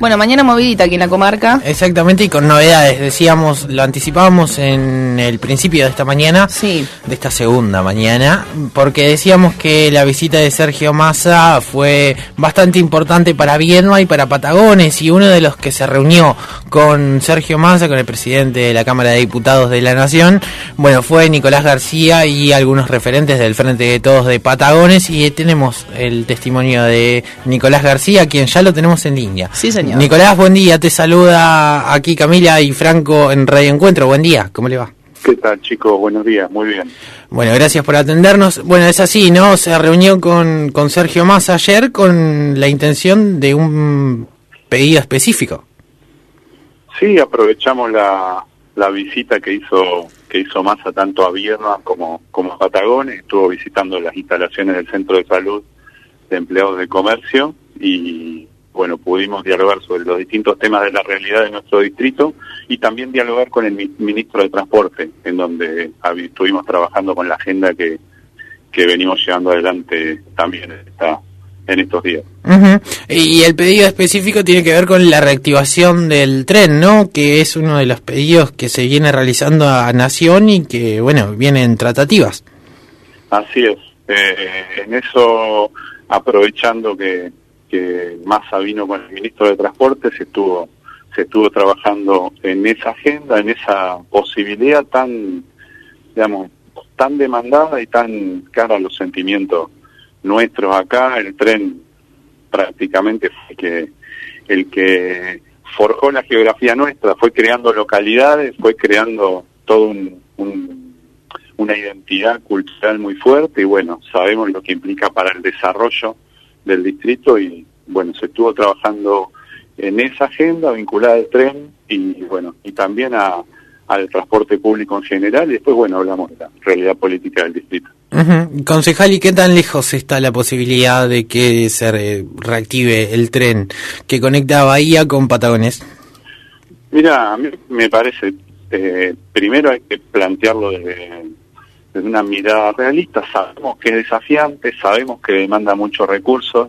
Bueno, mañana movidita aquí en la comarca. Exactamente, y con novedades. Decíamos, lo anticipábamos en el principio de esta mañana, Sí. de esta segunda mañana, porque decíamos que la visita de Sergio Massa fue bastante importante para Viedma y para Patagones, y uno de los que se reunió con Sergio Massa, con el presidente de la Cámara de Diputados de la Nación, bueno, fue Nicolás García y algunos referentes del Frente de Todos de Patagones, y tenemos el testimonio de Nicolás García, quien ya lo tenemos en línea. Sí, señor. Nicolás, buen día. Te saluda aquí Camila y Franco en Radio Encuentro. Buen día. ¿Cómo le va? ¿Qué tal, chicos? Buenos días, muy bien. Bueno, gracias por atendernos. Bueno, es así, ¿no? Se reunió con, con Sergio Massa ayer con la intención de un pedido específico. Sí, aprovechamos la, la visita que hizo que hizo Massa tanto a Vierna como, como a Patagones. Estuvo visitando las instalaciones del Centro de Salud de Empleados de Comercio y, bueno, pudimos dialogar sobre los distintos temas de la realidad de nuestro distrito y también dialogar con el mi- ministro de Transporte, en donde estuvimos trabajando con la agenda que, que venimos llevando adelante también en, esta- en estos días. Y el pedido específico tiene que ver con la reactivación del tren, ¿no? Que es uno de los pedidos que se viene realizando a Nación y que, bueno, vienen tratativas. Así es. Eh, en eso, aprovechando que, que Massa vino con el ministro de Transporte, se estuvo, se estuvo trabajando en esa agenda, en esa posibilidad tan, digamos, tan demandada y tan cara a los sentimientos nuestros acá. El tren prácticamente fue que, el que forjó la geografía nuestra, fue creando localidades, fue creando todo un- un una identidad cultural muy fuerte y bueno, sabemos lo que implica para el desarrollo del distrito y bueno, se estuvo trabajando en esa agenda vinculada al tren y bueno, y también a, al transporte público en general y después bueno, hablamos de la realidad política del distrito. Concejal, ¿y qué tan lejos está la posibilidad de que se re- reactive el tren que conecta Bahía con Patagones? Mira, a mí me parece, eh, primero hay que plantearlo desde, desde una mirada realista. Sabemos que es desafiante, sabemos que demanda muchos recursos,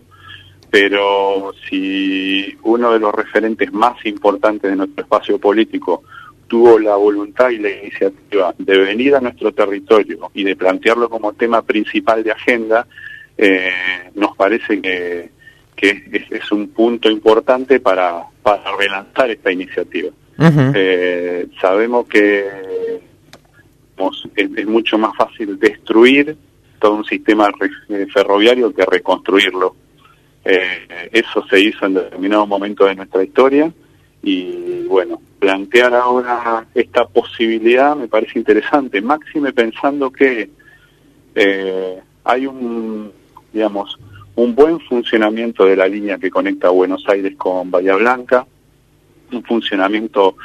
pero si uno de los referentes más importantes de nuestro espacio político tuvo la voluntad y la iniciativa de venir a nuestro territorio y de plantearlo como tema principal de agenda, eh, nos parece que, que es, es un punto importante para, para relanzar esta iniciativa. Eh, sabemos que es, mucho más fácil destruir todo un sistema eh, ferroviario que reconstruirlo. Eh, eso se hizo en determinado momento de nuestra historia y bueno, plantear ahora esta posibilidad me parece interesante, máxime pensando que eh, hay un, digamos, un buen funcionamiento de la línea que conecta Buenos Aires con Bahía Blanca, un funcionamiento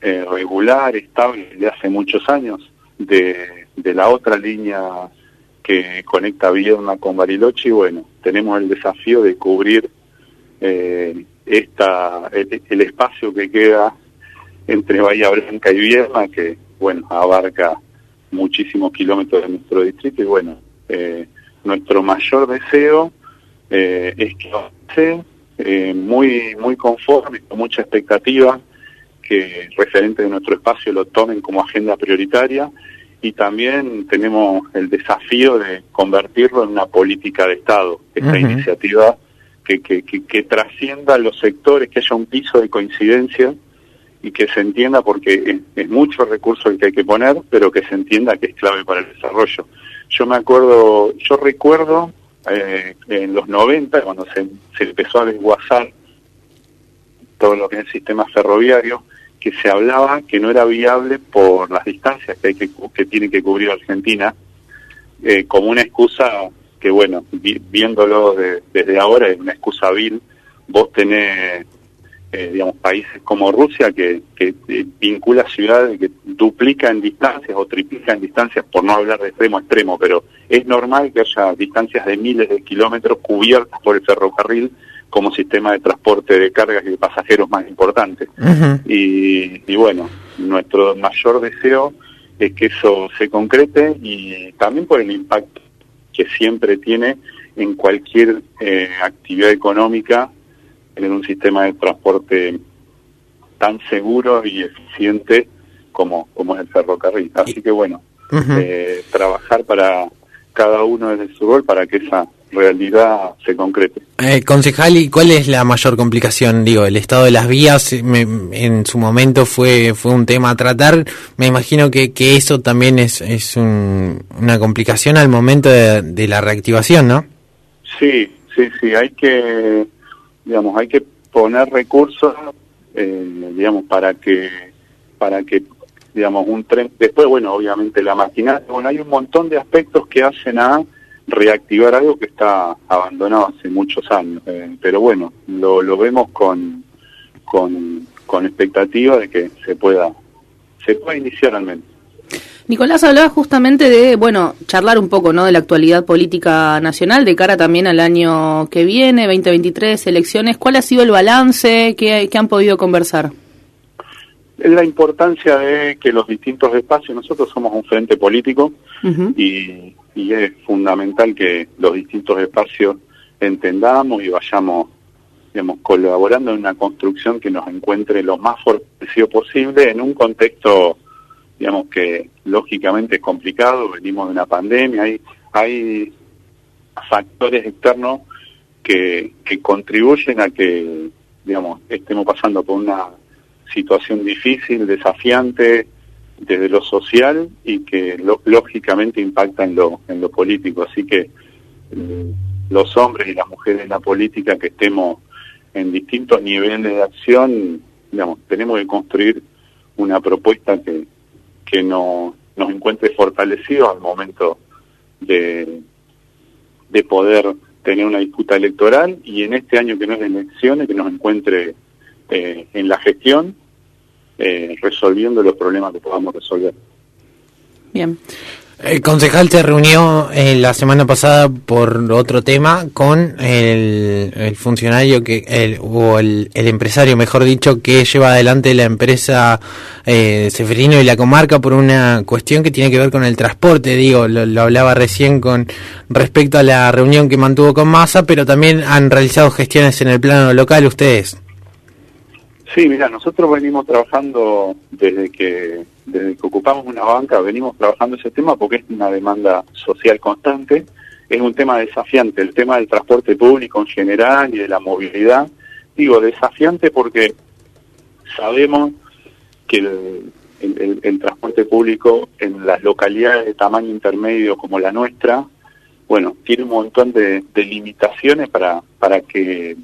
eh, regular, estable de hace muchos años, de, de la otra línea que conecta Viedma con Bariloche. Y bueno, tenemos el desafío de cubrir eh, esta, el, espacio que queda entre Bahía Blanca y Viedma, que bueno, abarca muchísimos kilómetros de nuestro distrito. Y bueno, eh, nuestro mayor deseo eh, es que eh, muy, muy conforme, con mucha expectativa, que referentes de nuestro espacio lo tomen como agenda prioritaria y también tenemos el desafío de convertirlo en una política de Estado, esta iniciativa que, que, que, que trascienda los sectores, que haya un piso de coincidencia y que se entienda porque es, es mucho recurso el que hay que poner, pero que se entienda que es clave para el desarrollo. Yo me acuerdo, yo recuerdo eh, en los 90, cuando se, se empezó a desguazar todo lo que es el sistema ferroviario, que se hablaba que no era viable por las distancias que, hay que, que tiene que cubrir Argentina, eh, como una excusa que, bueno, vi- viéndolo de- desde ahora es una excusa vil. Vos tenés, eh, digamos, países como Rusia que, que eh, vincula ciudades que duplica en distancias o triplica en distancias, por no hablar de extremo a extremo, pero es normal que haya distancias de miles de kilómetros cubiertas por el ferrocarril como sistema de transporte de cargas y de pasajeros más importante. Y, y bueno, nuestro mayor deseo es que eso se concrete y también por el impacto que siempre tiene en cualquier eh, actividad económica tener un sistema de transporte tan seguro y eficiente como, como es el ferrocarril. Así que bueno, eh, trabajar para cada uno desde su rol para que esa realidad se concrete. Eh, concejal, ¿y cuál es la mayor complicación? Digo, el estado de las vías en su momento fue fue un tema a tratar. Me imagino que, que eso también es, es una complicación al momento de, la reactivación, ¿no? Sí, sí, sí. Hay que, digamos, hay que poner recursos, eh, digamos, para que para que digamos un tren después bueno obviamente la maquinaria bueno hay un montón de aspectos que hacen a reactivar algo que está abandonado hace muchos años. Eh, pero bueno, lo, lo vemos con, con, con expectativa de que se pueda, se pueda iniciar al menos. Nicolás hablaba justamente de, bueno, charlar un poco, ¿no? De la actualidad política nacional de cara también al año que viene, 2023, elecciones. ¿Cuál ha sido el balance? ¿Qué, qué han podido conversar? La importancia de que los distintos espacios, nosotros somos un frente político y y es fundamental que los distintos espacios entendamos y vayamos digamos, colaborando en una construcción que nos encuentre lo más fortalecido posible en un contexto, digamos, que lógicamente es complicado, venimos de una pandemia, hay, hay factores externos que, que contribuyen a que, digamos, estemos pasando por una situación difícil, desafiante, desde lo social y que lógicamente impacta en lo, en lo político. Así que mm, los hombres y las mujeres en la política que estemos en distintos niveles de acción, digamos, tenemos que construir una propuesta que, que no, nos encuentre fortalecidos al momento de, de poder tener una disputa electoral y en este año que no es de elecciones, que nos encuentre eh, en la gestión eh, resolviendo los problemas que podamos resolver. Bien. El concejal se reunió eh, la semana pasada por otro tema con el, funcionario que el, o el, empresario, mejor dicho, que lleva adelante la empresa eh, Seferino y la comarca por una cuestión que tiene que ver con el transporte. Digo, lo, lo, hablaba recién con respecto a la reunión que mantuvo con Massa, pero también han realizado gestiones en el plano local ustedes. Sí, mira, nosotros venimos trabajando desde que, desde que ocupamos una banca, venimos trabajando ese tema porque es una demanda social constante, es un tema desafiante, el tema del transporte público en general y de la movilidad. Digo, desafiante porque sabemos que el, el transporte público en las localidades de tamaño intermedio como la nuestra, bueno, tiene un montón de, de limitaciones para, para que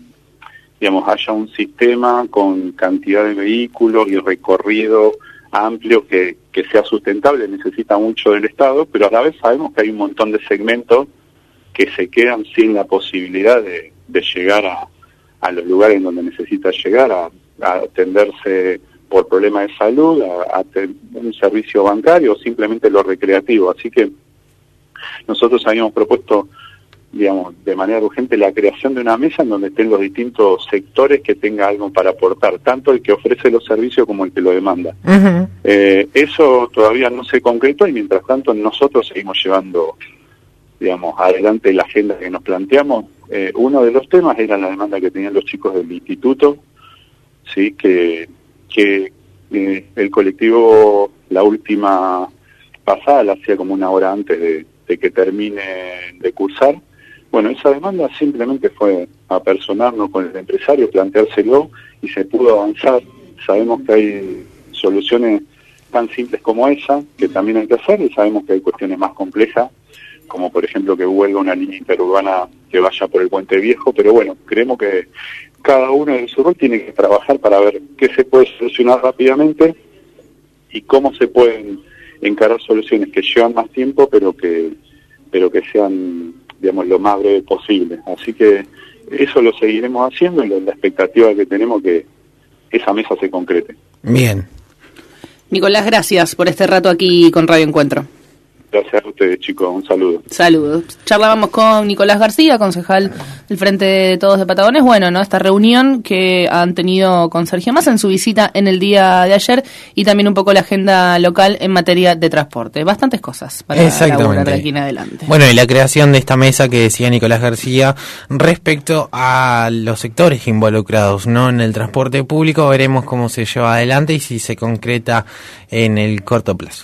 digamos, haya un sistema con cantidad de vehículos y recorrido amplio que, que sea sustentable, necesita mucho del Estado, pero a la vez sabemos que hay un montón de segmentos que se quedan sin la posibilidad de, de llegar a, a los lugares donde necesita llegar, a, atenderse por problemas de salud, a, a un servicio bancario o simplemente lo recreativo. Así que nosotros habíamos propuesto digamos, de manera urgente la creación de una mesa en donde estén los distintos sectores que tenga algo para aportar, tanto el que ofrece los servicios como el que lo demanda. eh, eso todavía no se concretó y mientras tanto nosotros seguimos llevando, digamos, adelante la agenda que nos planteamos. Eh, uno de los temas era la demanda que tenían los chicos del instituto, sí, que, que eh, el colectivo la última pasada la hacía como una hora antes de, de que termine de cursar bueno, esa demanda simplemente fue apersonarnos con el empresario, planteárselo y se pudo avanzar. Sabemos que hay soluciones tan simples como esa, que también hay que hacer, y sabemos que hay cuestiones más complejas, como por ejemplo que huelga una línea interurbana que vaya por el puente viejo, pero bueno, creemos que cada uno de su rol tiene que trabajar para ver qué se puede solucionar rápidamente y cómo se pueden encarar soluciones que llevan más tiempo, pero que, pero que sean digamos, lo más breve posible. Así que eso lo seguiremos haciendo y la expectativa que tenemos que esa mesa se concrete. Bien. Nicolás, gracias por este rato aquí con Radio Encuentro. Gracias a ustedes, chicos. Un saludo. Saludos. Charlábamos con Nicolás García, concejal del Frente de Todos de Patagones. Bueno, ¿no? Esta reunión que han tenido con Sergio Massa en su visita en el día de ayer y también un poco la agenda local en materia de transporte. Bastantes cosas para Exactamente. de aquí en adelante. Bueno, y la creación de esta mesa que decía Nicolás García respecto a los sectores involucrados, ¿no? En el transporte público veremos cómo se lleva adelante y si se concreta en el corto plazo.